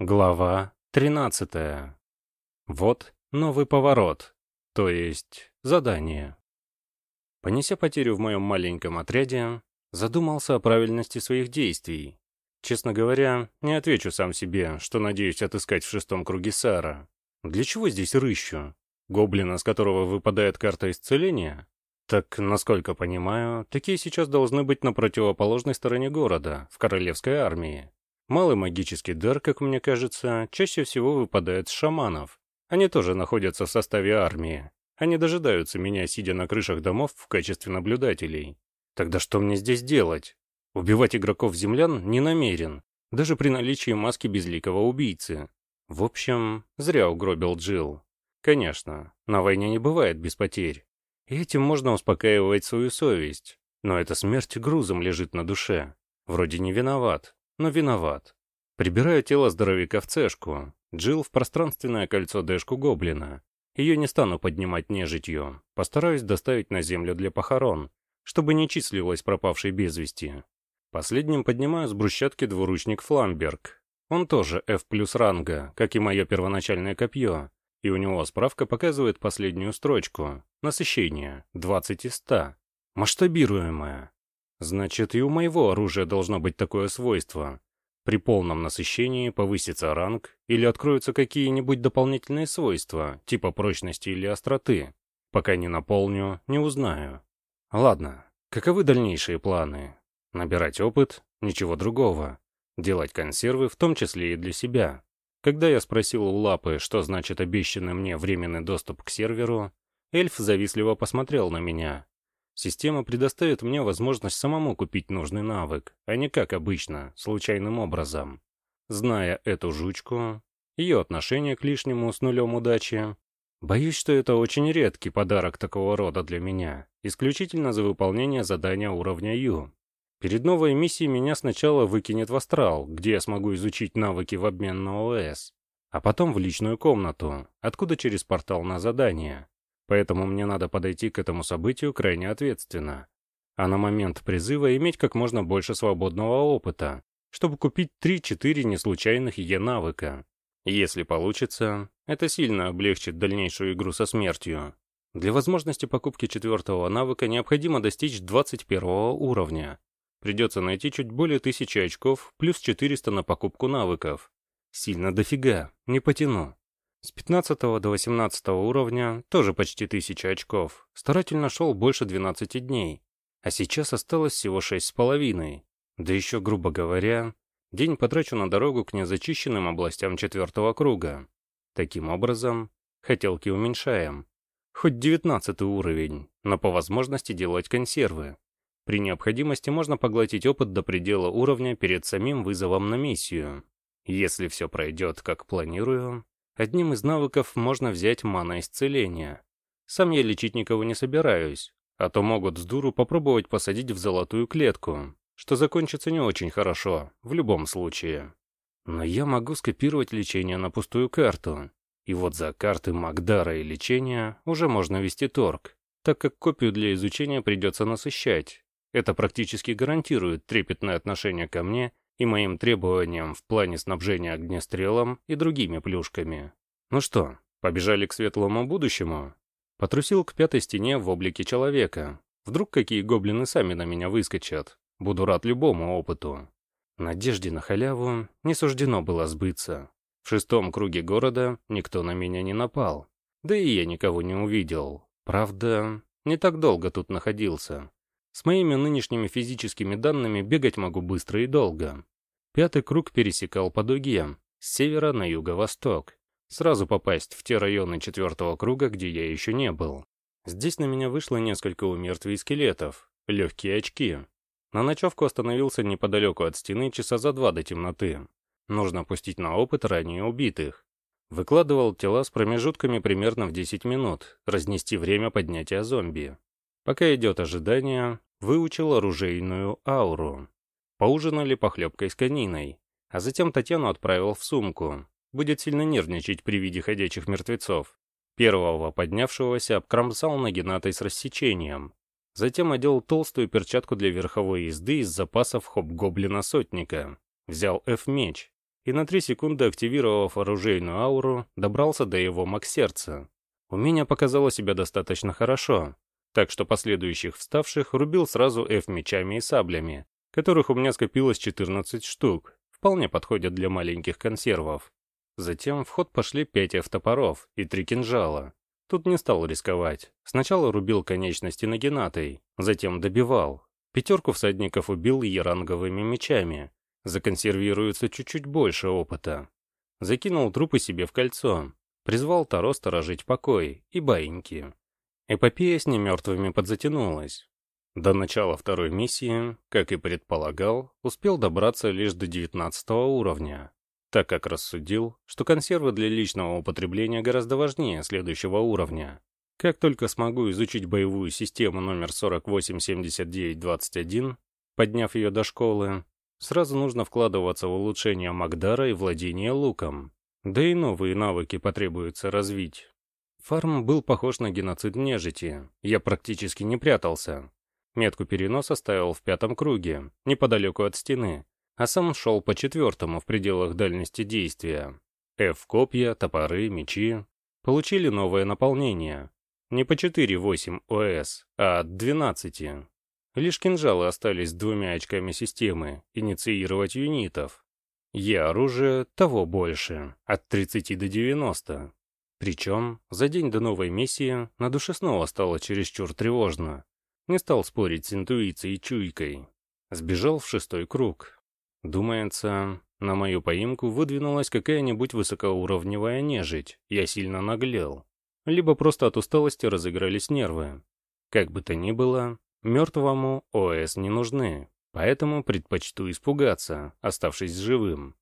Глава 13. Вот новый поворот, то есть задание. Понеся потерю в моем маленьком отряде, задумался о правильности своих действий. Честно говоря, не отвечу сам себе, что надеюсь отыскать в шестом круге Сара. Для чего здесь рыщу? Гоблина, с которого выпадает карта исцеления? Так, насколько понимаю, такие сейчас должны быть на противоположной стороне города, в королевской армии. Малый магический дар, как мне кажется, чаще всего выпадает с шаманов. Они тоже находятся в составе армии. Они дожидаются меня, сидя на крышах домов в качестве наблюдателей. Тогда что мне здесь делать? Убивать игроков-землян не намерен, даже при наличии маски безликого убийцы. В общем, зря угробил Джилл. Конечно, на войне не бывает без потерь. И этим можно успокаивать свою совесть. Но эта смерть грузом лежит на душе. Вроде не виноват, но виноват. Прибираю тело здоровяка в цешку, Джил в пространственное кольцо дэшку гоблина. Ее не стану поднимать нежитью, постараюсь доставить на землю для похорон, чтобы не числилось пропавшей без вести. Последним поднимаю с брусчатки двуручник Фламберг. Он тоже F плюс ранга, как и мое первоначальное копье, и у него справка показывает последнюю строчку. Насыщение. 20 из 100. Масштабируемое. Значит, и у моего оружия должно быть такое свойство. При полном насыщении повысится ранг или откроются какие-нибудь дополнительные свойства, типа прочности или остроты. Пока не наполню, не узнаю. Ладно, каковы дальнейшие планы? Набирать опыт? Ничего другого. Делать консервы, в том числе и для себя. Когда я спросил у Лапы, что значит обещанный мне временный доступ к серверу, эльф завистливо посмотрел на меня. Система предоставит мне возможность самому купить нужный навык, а не как обычно, случайным образом. Зная эту жучку, ее отношение к лишнему с нулем удачи, боюсь, что это очень редкий подарок такого рода для меня, исключительно за выполнение задания уровня Ю. Перед новой миссией меня сначала выкинет в астрал, где я смогу изучить навыки в обмен на ОС, а потом в личную комнату, откуда через портал на задание. Поэтому мне надо подойти к этому событию крайне ответственно. А на момент призыва иметь как можно больше свободного опыта, чтобы купить 3-4 неслучайных Е-навыка. Если получится, это сильно облегчит дальнейшую игру со смертью. Для возможности покупки четвертого навыка необходимо достичь 21 уровня. Придется найти чуть более 1000 очков, плюс 400 на покупку навыков. Сильно дофига, не потяну. С 15 до 18 уровня тоже почти 1000 очков. Старательно шел больше 12 дней. А сейчас осталось всего 6,5. Да еще, грубо говоря, день потрачу на дорогу к незачищенным областям четвертого круга. Таким образом, хотелки уменьшаем. Хоть 19 уровень, но по возможности делать консервы. При необходимости можно поглотить опыт до предела уровня перед самим вызовом на миссию. Если все пройдет как планирую, Одним из навыков можно взять мана-исцеление. Сам я лечить никого не собираюсь, а то могут с дуру попробовать посадить в золотую клетку, что закончится не очень хорошо, в любом случае. Но я могу скопировать лечение на пустую карту, и вот за карты Магдара и лечения уже можно вести торг, так как копию для изучения придется насыщать. Это практически гарантирует трепетное отношение ко мне и моим требованиям в плане снабжения огнестрелом и другими плюшками. Ну что, побежали к светлому будущему? Потрусил к пятой стене в облике человека. Вдруг какие гоблины сами на меня выскочат. Буду рад любому опыту. Надежде на халяву не суждено было сбыться. В шестом круге города никто на меня не напал. Да и я никого не увидел. Правда, не так долго тут находился. С моими нынешними физическими данными бегать могу быстро и долго. Пятый круг пересекал по дуге, с севера на юго-восток. Сразу попасть в те районы четвертого круга, где я еще не был. Здесь на меня вышло несколько умертвий скелетов, легкие очки. На ночевку остановился неподалеку от стены часа за два до темноты. Нужно пустить на опыт ранее убитых. Выкладывал тела с промежутками примерно в 10 минут, разнести время поднятия зомби. Пока идет ожидание, выучил оружейную ауру. Поужинали похлебкой с кониной, а затем Татьяну отправил в сумку. Будет сильно нервничать при виде ходячих мертвецов. Первого поднявшегося обкромсал нагинатой с рассечением. Затем одел толстую перчатку для верховой езды из запасов хоп-гоблина-сотника. Взял F-меч. и на три секунды, активировав оружейную ауру, добрался до его маг-сердца. Умение показало себя достаточно хорошо, так что последующих вставших рубил сразу F-мечами и саблями, которых у меня скопилось 14 штук, вполне подходят для маленьких консервов. Затем в ход пошли 5 F-топоров и 3 кинжала. Тут не стал рисковать. Сначала рубил конечности нагинатой, затем добивал. Пятерку всадников убил еранговыми мечами. Законсервируется чуть-чуть больше опыта. Закинул трупы себе в кольцо. Призвал Таро сторожить покой и баиньки. Эпопея с немертвыми подзатянулась. До начала второй миссии, как и предполагал, успел добраться лишь до 19 уровня так как рассудил, что консервы для личного употребления гораздо важнее следующего уровня. Как только смогу изучить боевую систему номер 487921, подняв ее до школы, сразу нужно вкладываться в улучшение Магдара и владение луком. Да и новые навыки потребуется развить. Фарм был похож на геноцид нежити, я практически не прятался. Метку переноса ставил в пятом круге, неподалеку от стены, а сам шел по четвертому в пределах дальности действия. F-копья, топоры, мечи получили новое наполнение. Не по 4-8 ОС, а от 12. Лишь кинжалы остались двумя очками системы инициировать юнитов. Я оружие того больше, от 30 до 90. Причем, за день до новой миссии на душе снова стало чересчур тревожно. Не стал спорить с интуицией и чуйкой. Сбежал в шестой круг, Думается, на мою поимку выдвинулась какая-нибудь высокоуровневая нежить, я сильно наглел. Либо просто от усталости разыгрались нервы. Как бы то ни было, мертвому ОС не нужны, поэтому предпочту испугаться, оставшись живым.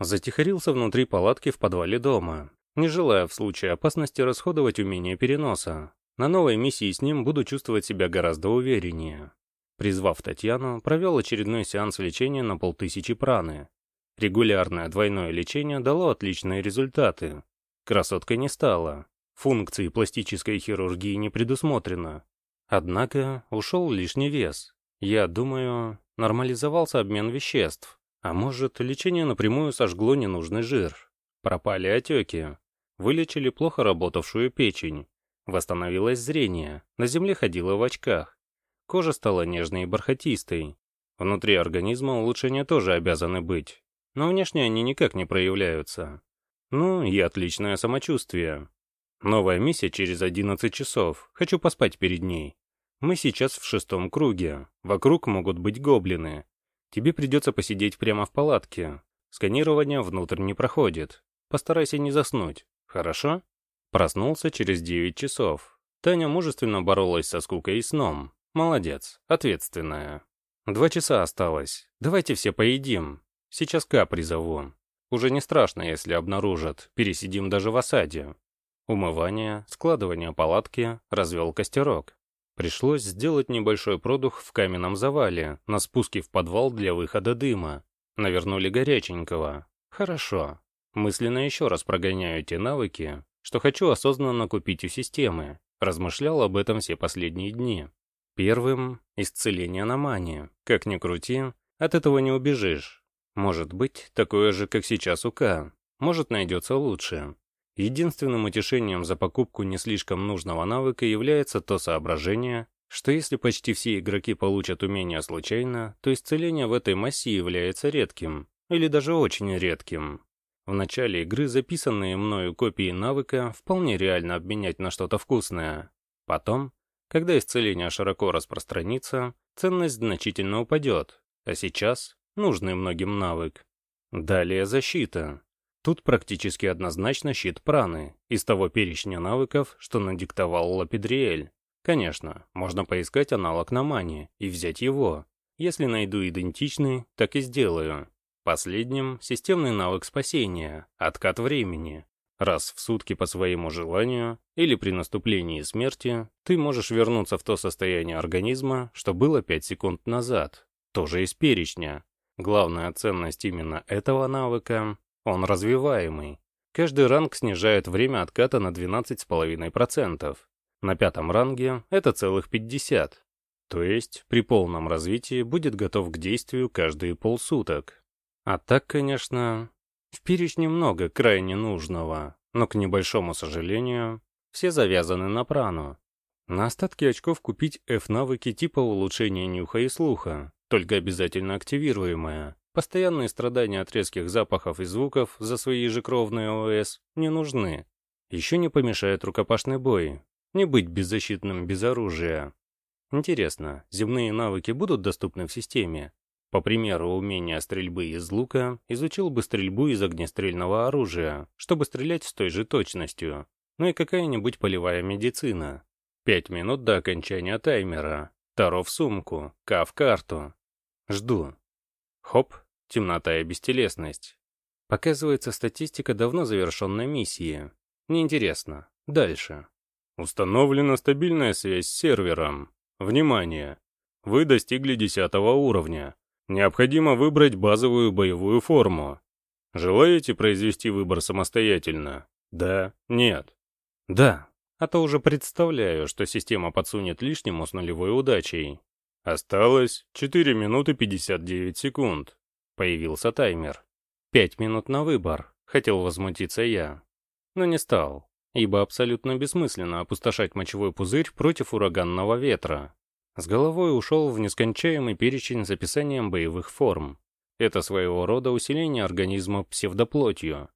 Затихарился внутри палатки в подвале дома, не желая в случае опасности расходовать умение переноса. На новой миссии с ним буду чувствовать себя гораздо увереннее. Призвав Татьяну, провел очередной сеанс лечения на полтысячи праны. Регулярное двойное лечение дало отличные результаты. Красоткой не стала. Функции пластической хирургии не предусмотрено. Однако ушел лишний вес. Я думаю, нормализовался обмен веществ. А может, лечение напрямую сожгло ненужный жир. Пропали отеки. Вылечили плохо работавшую печень. Восстановилось зрение. На земле ходила в очках. Кожа стала нежной и бархатистой. Внутри организма улучшения тоже обязаны быть, но внешне они никак не проявляются. Ну и отличное самочувствие. Новая миссия через 11 часов, хочу поспать перед ней. Мы сейчас в шестом круге, вокруг могут быть гоблины. Тебе придется посидеть прямо в палатке. Сканирование внутрь не проходит. Постарайся не заснуть, хорошо? Проснулся через 9 часов. Таня мужественно боролась со скукой и сном, Молодец, ответственная. Два часа осталось. Давайте все поедим. Сейчас Ка призову. Уже не страшно, если обнаружат. Пересидим даже в осаде. Умывание, складывание палатки, развел костерок. Пришлось сделать небольшой продух в каменном завале, на спуске в подвал для выхода дыма. Навернули горяченького. Хорошо. Мысленно еще раз прогоняю те навыки, что хочу осознанно купить у системы. Размышлял об этом все последние дни. Первым — исцеление на мане. Как ни крути, от этого не убежишь. Может быть, такое же, как сейчас у К. Может, найдется лучше. Единственным утешением за покупку не слишком нужного навыка является то соображение, что если почти все игроки получат умение случайно, то исцеление в этой массе является редким, или даже очень редким. В начале игры записанные мною копии навыка вполне реально обменять на что-то вкусное. Потом когда исцеление широко распространится, ценность значительно упадет, а сейчас нужный многим навык. Далее защита. Тут практически однозначно щит праны, из того перечня навыков, что надиктовал Лапидриэль. Конечно, можно поискать аналог на мане и взять его. Если найду идентичный, так и сделаю. Последним — системный навык спасения, откат времени. Раз в сутки по своему желанию или при наступлении смерти ты можешь вернуться в то состояние организма, что было 5 секунд назад, тоже из перечня. Главная ценность именно этого навыка — он развиваемый. Каждый ранг снижает время отката на 12,5%. На пятом ранге это целых 50. То есть при полном развитии будет готов к действию каждые полсуток. А так, конечно, В перечне много крайне нужного, но, к небольшому сожалению, все завязаны на прану. На остатки очков купить F-навыки типа улучшения нюха и слуха, только обязательно активируемая. Постоянные страдания от резких запахов и звуков за свои ежекровные ОС не нужны. Еще не помешает рукопашный бой. Не быть беззащитным без оружия. Интересно, земные навыки будут доступны в системе? По примеру умения стрельбы из лука, изучил бы стрельбу из огнестрельного оружия, чтобы стрелять с той же точностью. Ну и какая-нибудь полевая медицина. Пять минут до окончания таймера. Таро в сумку, К в карту. Жду. Хоп, темнота и бестелесность. Показывается статистика давно завершенной миссии. Неинтересно. Дальше. Установлена стабильная связь с сервером. Внимание! Вы достигли десятого уровня. Необходимо выбрать базовую боевую форму. Желаете произвести выбор самостоятельно? Да? Нет? Да. А то уже представляю, что система подсунет лишнему с нулевой удачей. Осталось 4 минуты 59 секунд. Появился таймер. Пять минут на выбор, хотел возмутиться я. Но не стал, ибо абсолютно бессмысленно опустошать мочевой пузырь против ураганного ветра. С головой ушел в нескончаемый перечень с описанием боевых форм. Это своего рода усиление организма псевдоплотью.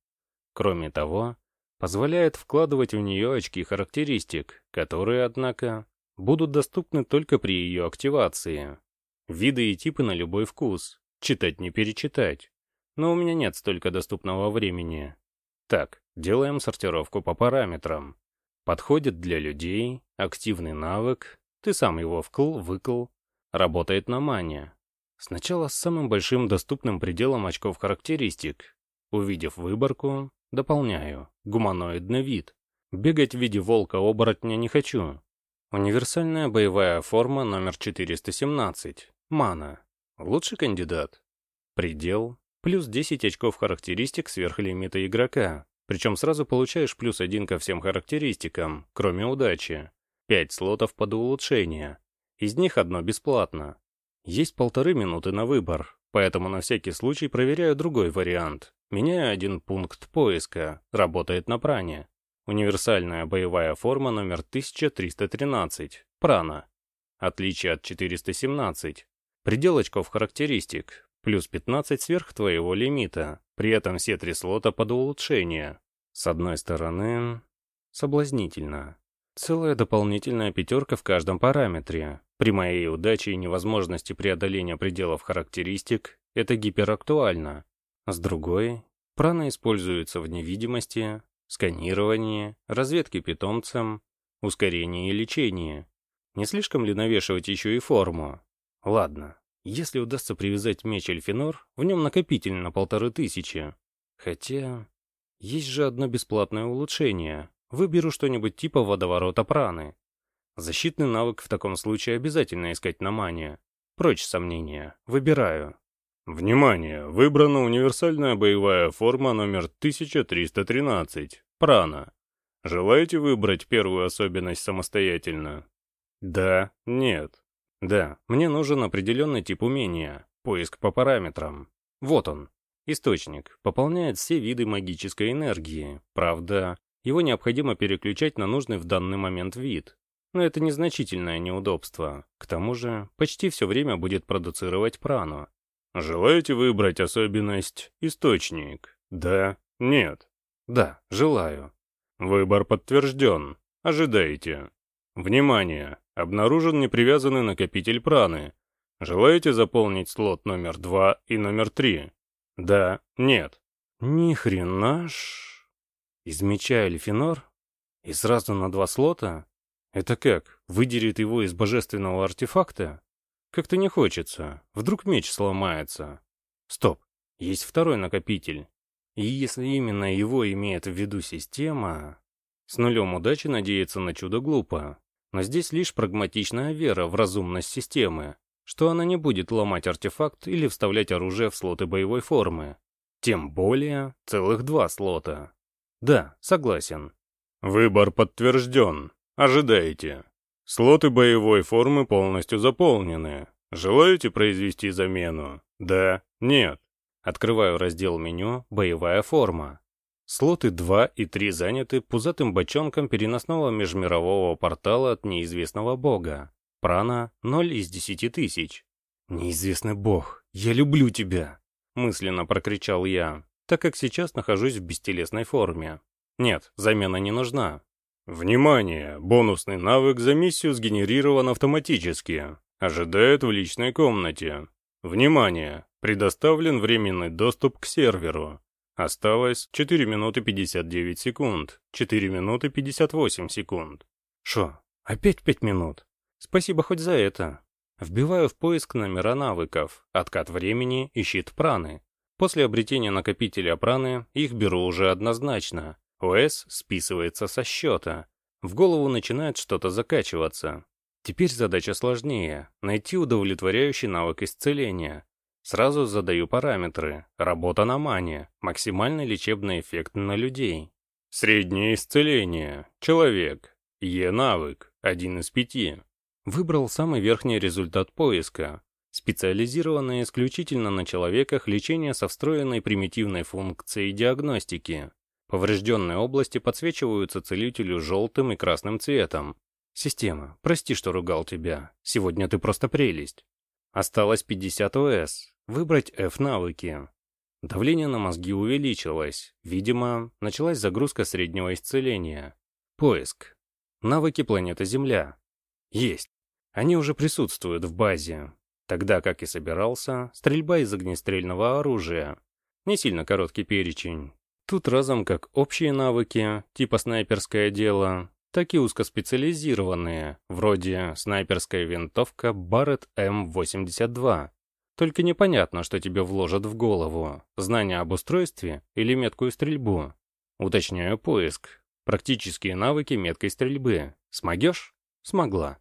Кроме того, позволяет вкладывать в нее очки характеристик, которые, однако, будут доступны только при ее активации. Виды и типы на любой вкус, читать не перечитать. Но у меня нет столько доступного времени. Так, делаем сортировку по параметрам. Подходит для людей, активный навык, ты сам его вкл-выкл. Работает на мане. Сначала с самым большим доступным пределом очков характеристик. Увидев выборку, дополняю. Гуманоидный вид. Бегать в виде волка-оборотня не хочу. Универсальная боевая форма номер 417. Мана. Лучший кандидат. Предел. Плюс 10 очков характеристик сверх лимита игрока. Причем сразу получаешь плюс один ко всем характеристикам, кроме удачи. Пять слотов под улучшение. Из них одно бесплатно. Есть полторы минуты на выбор, поэтому на всякий случай проверяю другой вариант. Меняю один пункт поиска, работает на пране. Универсальная боевая форма номер 1313, прана. Отличие от 417. Предел очков характеристик, плюс 15 сверх твоего лимита, при этом все три слота под улучшение. С одной стороны, соблазнительно. Целая дополнительная пятерка в каждом параметре. При моей удаче и невозможности преодоления пределов характеристик это гиперактуально. С другой, прана используется в невидимости, сканировании, разведке питомцем, ускорении и лечении. Не слишком ли навешивать еще и форму? Ладно, если удастся привязать меч Эльфинор, в нем накопитель на полторы тысячи. Хотя, есть же одно бесплатное улучшение, Выберу что-нибудь типа водоворота праны. Защитный навык в таком случае обязательно искать на мане. Прочь сомнения. Выбираю. Внимание! Выбрана универсальная боевая форма номер 1313. Прана. Желаете выбрать первую особенность самостоятельно? Да, нет. Да, мне нужен определенный тип умения. Поиск по параметрам. Вот он. Источник. Пополняет все виды магической энергии. Правда, его необходимо переключать на нужный в данный момент вид. Но это незначительное неудобство. К тому же, почти все время будет продуцировать прану. Желаете выбрать особенность «Источник»? Да? Нет? Да, желаю. Выбор подтвержден. Ожидайте. Внимание! Обнаружен непривязанный накопитель праны. Желаете заполнить слот номер 2 и номер 3? Да, нет. Ни хрена ж... Из меча Эльфинор? И сразу на два слота? Это как, выдерет его из божественного артефакта? Как-то не хочется. Вдруг меч сломается. Стоп, есть второй накопитель. И если именно его имеет в виду система... С нулем удачи надеяться на чудо глупо. Но здесь лишь прагматичная вера в разумность системы, что она не будет ломать артефакт или вставлять оружие в слоты боевой формы. Тем более целых два слота. Да, согласен. Выбор подтвержден. Ожидайте. Слоты боевой формы полностью заполнены. Желаете произвести замену? Да? Нет? Открываю раздел меню «Боевая форма». Слоты 2 и 3 заняты пузатым бочонком переносного межмирового портала от неизвестного бога. Прана 0 из 10 тысяч. «Неизвестный бог, я люблю тебя!» Мысленно прокричал я, так как сейчас нахожусь в бестелесной форме. Нет, замена не нужна. Внимание! Бонусный навык за миссию сгенерирован автоматически. Ожидает в личной комнате. Внимание! Предоставлен временный доступ к серверу. Осталось 4 минуты 59 секунд, 4 минуты 58 секунд. Шо, опять 5 минут? Спасибо хоть за это. Вбиваю в поиск номера навыков, откат времени и щит праны. После обретения накопителя праны их беру уже однозначно. ОС списывается со счета. В голову начинает что-то закачиваться. Теперь задача сложнее — найти удовлетворяющий навык исцеления. Сразу задаю параметры. Работа на мане. Максимальный лечебный эффект на людей. Среднее исцеление. Человек. Е-навык. Один из пяти. Выбрал самый верхний результат поиска. Специализированное исключительно на человеках лечение со встроенной примитивной функцией диагностики. Поврежденные области подсвечиваются целителю желтым и красным цветом. Система, прости, что ругал тебя. Сегодня ты просто прелесть. Осталось 50 ОС. Выбрать F-навыки. Давление на мозги увеличилось. Видимо, началась загрузка среднего исцеления. Поиск. Навыки планеты Земля. Есть. Они уже присутствуют в базе. Тогда, как и собирался, стрельба из огнестрельного оружия. Не сильно короткий перечень. Тут разом как общие навыки, типа снайперское дело, так и узкоспециализированные, вроде снайперская винтовка Barrett M82. Только непонятно, что тебе вложат в голову, знание об устройстве или меткую стрельбу. Уточняю поиск. Практические навыки меткой стрельбы. Смогешь? Смогла.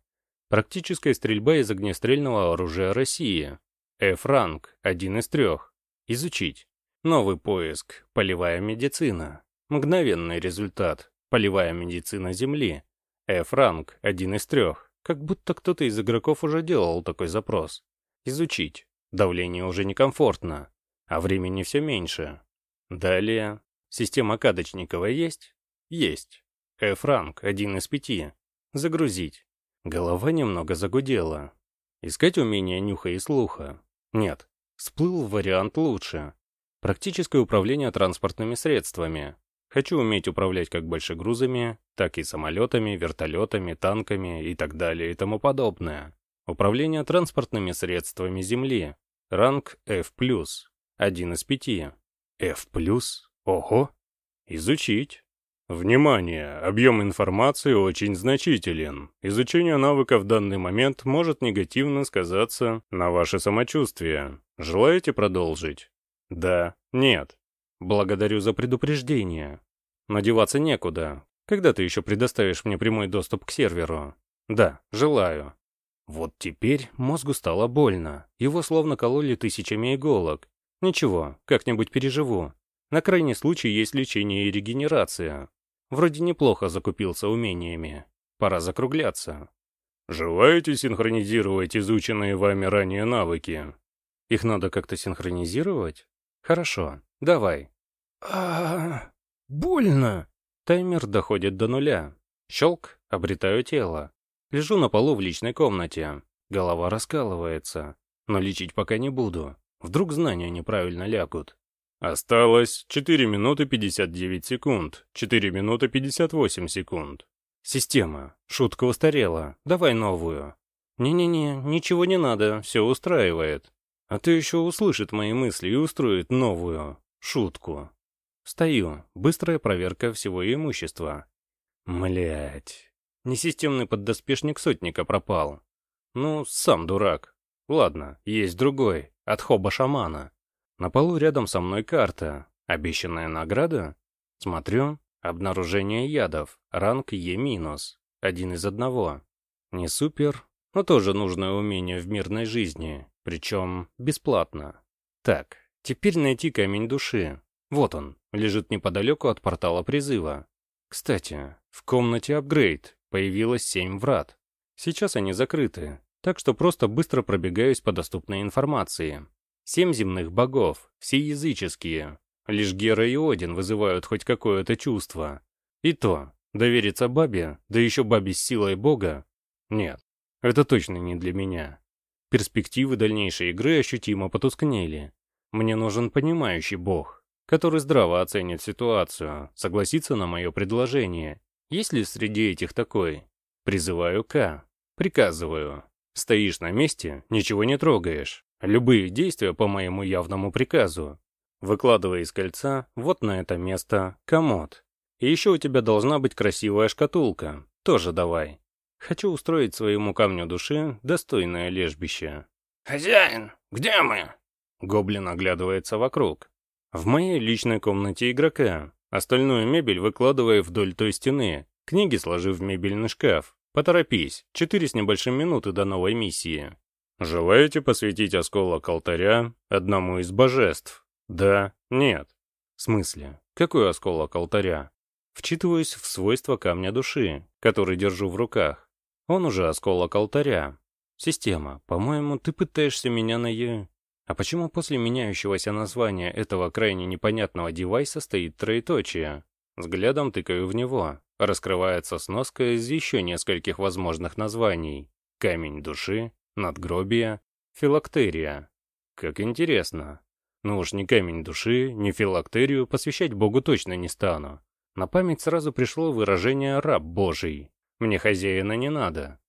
Практическая стрельба из огнестрельного оружия России. F-ранг, один из трех. Изучить. Новый поиск. Полевая медицина. Мгновенный результат. Полевая медицина Земли. F-ранг, один из трех. Как будто кто-то из игроков уже делал такой запрос. Изучить. Давление уже некомфортно, а времени все меньше. Далее. Система Кадочникова есть? Есть. F-ранг, один из пяти. Загрузить. Голова немного загудела. Искать умение нюха и слуха? Нет. Всплыл вариант лучше. Практическое управление транспортными средствами. Хочу уметь управлять как большегрузами, так и самолетами, вертолетами, танками и так далее и тому подобное. Управление транспортными средствами Земли. Ранг F+. Один из пяти. F+? Ого! Изучить. Внимание! Объем информации очень значителен. Изучение навыка в данный момент может негативно сказаться на ваше самочувствие. Желаете продолжить? Да, нет. Благодарю за предупреждение. Надеваться некуда. Когда ты еще предоставишь мне прямой доступ к серверу? Да, желаю. Вот теперь мозгу стало больно. Его словно кололи тысячами иголок. Ничего, как-нибудь переживу. На крайний случай есть лечение и регенерация. Вроде неплохо закупился умениями. Пора закругляться. Желаете синхронизировать изученные вами ранее навыки? Их надо как-то синхронизировать? Хорошо, давай. а больно. Таймер доходит до нуля. Щелк, обретаю тело. Лежу на полу в личной комнате. Голова раскалывается. Но лечить пока не буду. Вдруг знания неправильно лягут. Осталось 4 минуты 59 секунд, 4 минуты 58 секунд. Система, шутка устарела, давай новую. Не-не-не, ничего не надо, все устраивает. А то еще услышит мои мысли и устроит новую шутку. Встаю, быстрая проверка всего имущества. Млять, несистемный поддоспешник сотника пропал. Ну, сам дурак. Ладно, есть другой, от хоба-шамана. На полу рядом со мной карта. Обещанная награда? Смотрю. Обнаружение ядов. Ранг Е-. Один из одного. Не супер, но тоже нужное умение в мирной жизни. Причем бесплатно. Так, теперь найти камень души. Вот он, лежит неподалеку от портала призыва. Кстати, в комнате апгрейд появилось семь врат. Сейчас они закрыты, так что просто быстро пробегаюсь по доступной информации. Семь земных богов, все языческие. Лишь Гера и Один вызывают хоть какое-то чувство. И то, довериться бабе, да еще бабе с силой бога? Нет, это точно не для меня. Перспективы дальнейшей игры ощутимо потускнели. Мне нужен понимающий бог, который здраво оценит ситуацию, согласится на мое предложение. Есть ли среди этих такой? Призываю К. Приказываю. Стоишь на месте, ничего не трогаешь. Любые действия по моему явному приказу. Выкладывай из кольца вот на это место комод. И еще у тебя должна быть красивая шкатулка. Тоже давай. Хочу устроить своему камню души достойное лежбище. «Хозяин, где мы?» Гоблин оглядывается вокруг. В моей личной комнате игрока. Остальную мебель выкладывая вдоль той стены. Книги сложив в мебельный шкаф. Поторопись, четыре с небольшим минуты до новой миссии. Желаете посвятить осколок алтаря одному из божеств? Да, нет. В смысле? Какой осколок алтаря? Вчитываюсь в свойства камня души, который держу в руках. Он уже осколок алтаря. Система, по-моему, ты пытаешься меня на е... А почему после меняющегося названия этого крайне непонятного девайса стоит троеточие? Взглядом тыкаю в него. Раскрывается сноска из еще нескольких возможных названий. Камень души, надгробие, филактерия. Как интересно. Ну уж ни камень души, ни филактерию посвящать Богу точно не стану. На память сразу пришло выражение «раб Божий». Мне хозяина не надо.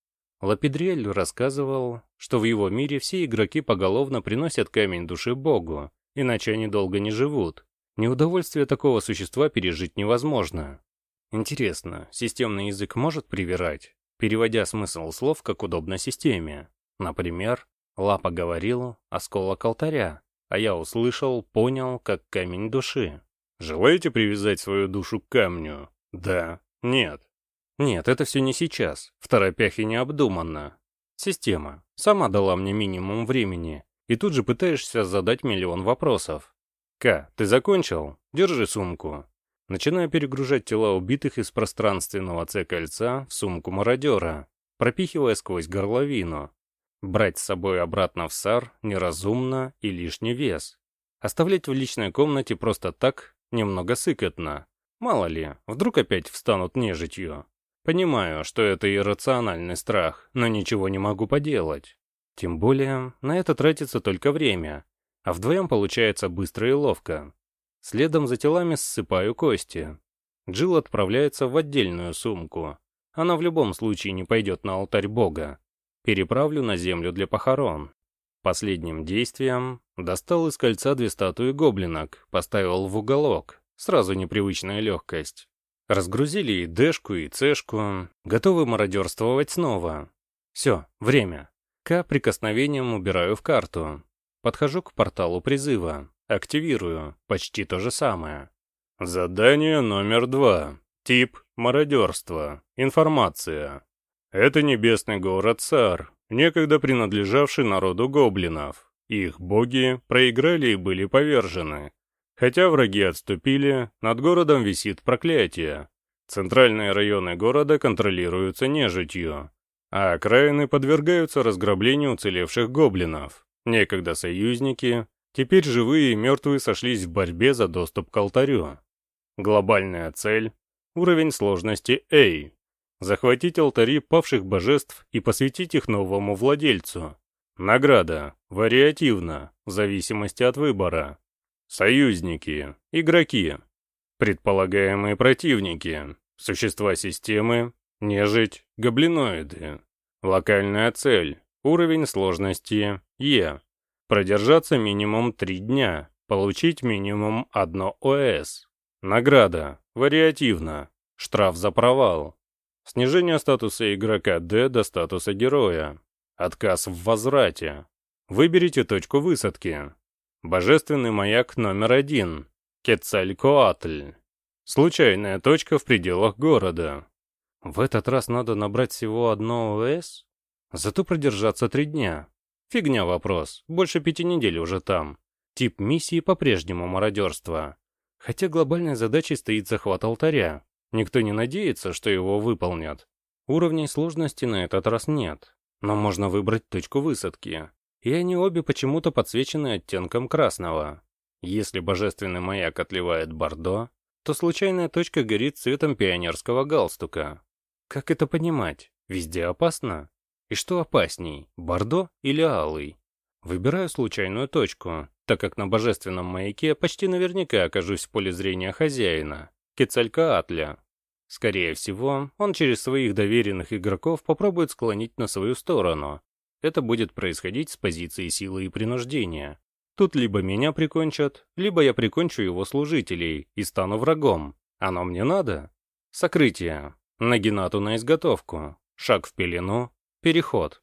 Лапидриэль рассказывал, что в его мире все игроки поголовно приносят камень души Богу, иначе они долго не живут. Неудовольствие такого существа пережить невозможно. Интересно, системный язык может привирать, переводя смысл слов как удобно системе? Например, Лапа говорил «осколок алтаря», а я услышал, понял, как камень души. Желаете привязать свою душу к камню? Да. Нет. Нет, это все не сейчас, в торопях и необдуманно. Система сама дала мне минимум времени, и тут же пытаешься задать миллион вопросов. К, ты закончил? Держи сумку. Начинаю перегружать тела убитых из пространственного С-кольца в сумку мародера, пропихивая сквозь горловину. Брать с собой обратно в САР неразумно и лишний вес. Оставлять в личной комнате просто так немного сыкотно. Мало ли, вдруг опять встанут нежитью. Понимаю, что это иррациональный страх, но ничего не могу поделать. Тем более, на это тратится только время, а вдвоем получается быстро и ловко. Следом за телами ссыпаю кости. Джилл отправляется в отдельную сумку. Она в любом случае не пойдет на алтарь бога. Переправлю на землю для похорон. Последним действием достал из кольца две статуи гоблинок, поставил в уголок. Сразу непривычная легкость. Разгрузили и Дэшку, и Цешку, готовы мародерствовать снова. Все, время. К прикосновением убираю в карту. Подхожу к порталу призыва. Активирую. Почти то же самое. Задание номер два. Тип – мародерство. Информация. Это небесный город Сар, некогда принадлежавший народу гоблинов. Их боги проиграли и были повержены. Хотя враги отступили, над городом висит проклятие. Центральные районы города контролируются нежитью, а окраины подвергаются разграблению уцелевших гоблинов. Некогда союзники, теперь живые и мертвые сошлись в борьбе за доступ к алтарю. Глобальная цель — уровень сложности A. Захватить алтари павших божеств и посвятить их новому владельцу. Награда. Вариативно, в зависимости от выбора. Союзники, игроки, предполагаемые противники, существа системы, нежить, гоблиноиды. Локальная цель, уровень сложности Е. Продержаться минимум 3 дня, получить минимум 1 ОС. Награда, вариативно, штраф за провал. Снижение статуса игрока D до статуса героя. Отказ в возврате. Выберите точку высадки. Божественный маяк номер один. Кецалькоатль. Случайная точка в пределах города. В этот раз надо набрать всего одно ОС? Зато продержаться три дня. Фигня вопрос, больше пяти недель уже там. Тип миссии по-прежнему мародерство. Хотя глобальной задачей стоит захват алтаря. Никто не надеется, что его выполнят. Уровней сложности на этот раз нет. Но можно выбрать точку высадки. И они обе почему-то подсвечены оттенком красного. Если божественный маяк отливает бордо, то случайная точка горит цветом пионерского галстука. Как это понимать? Везде опасно? И что опасней, бордо или алый? Выбираю случайную точку, так как на божественном маяке почти наверняка окажусь в поле зрения хозяина, Кецалькаатля. Скорее всего, он через своих доверенных игроков попробует склонить на свою сторону. Это будет происходить с позиции силы и принуждения. Тут либо меня прикончат, либо я прикончу его служителей и стану врагом. Оно мне надо? Сокрытие. Нагинату на изготовку. Шаг в пелену. Переход.